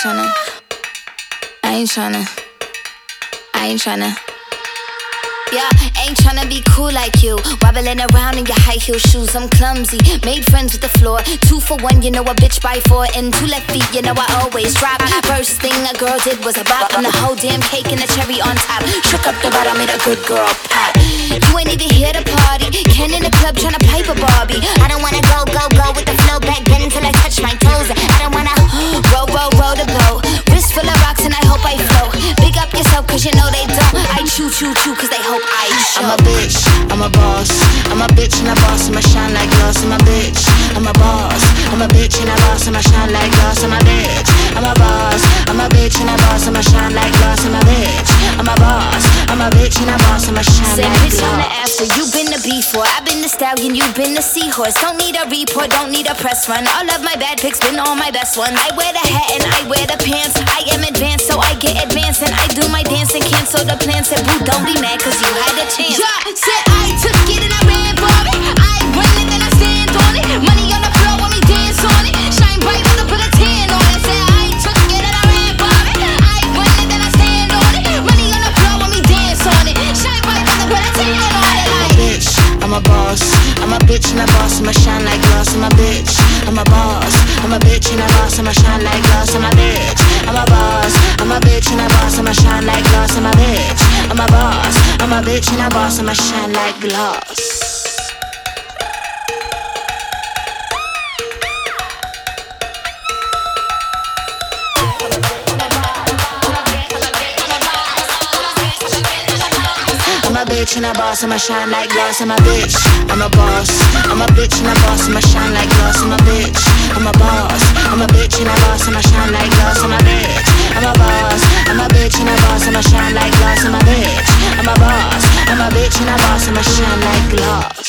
tryna. I ain't tryna. I ain't tryna. Yeah, ain't tryna be cool like you. Wobbling around in your high heel shoes, I'm clumsy. Made friends with the floor. Two for one, you know a bitch by four. And two left feet, you know I always drop. First thing a girl did was a bop. And the whole damn cake and the cherry on top. Shook up the bottom, made a good girl pop. You ain't even here to party. Ken in the club tryna pipe a Barbie. I don't wanna go I'm a bitch, I'm a boss. I'm a bitch and a boss, I'ma shine like glass. I'm a bitch, I'm a boss. I'm a bitch and a boss, I'ma shine like glass. I'm a bitch, I'm a boss. I'm a bitch and a boss, I'ma shine like glass. I'm a bitch, I'm a boss. I'm a bitch and a boss, I'ma shine Say, like bitch, I'm the after. You been the before. I've been the stallion. you've been the seahorse. Don't need a report. Don't need a press run. All of my bad pics been all my best ones. I wear the hat and I wear the pants. I am advanced, so I get advanced and I do my dance the plans. Said, boo, don't be mad, cause you had a chance. Yeah, said I took it and I ran for it. I run it and I stand on it. Money on the floor when we dance on it. Shine bright when I put a tan on it. Said I took it and I ran for it. I run it and I stand on it. Money on the floor when we dance on it. Shine bright when I put a tan on it. I'm a bitch, I'm a boss. I'm a bitch and a boss, I'ma shine like glass. I'm a bitch, I'm a boss. I'm a bitch and a boss, I'ma shine like glass. I'm a a bitch and a boss, and I'ma shine like glass. Bitch and a boss, I'ma shine like glass. I'm a bitch, I'm a boss. I'm a bitch and a boss, I'ma shine like glass. I'm a bitch, bitch, I'm a boss. I'm a and a I'ma shine like glass.